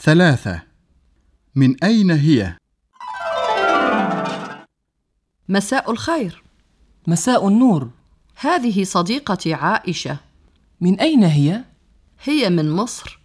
ثلاثة. من أين هي؟ مساء الخير. مساء النور. هذه صديقتي عائشة. من أين هي؟ هي من مصر.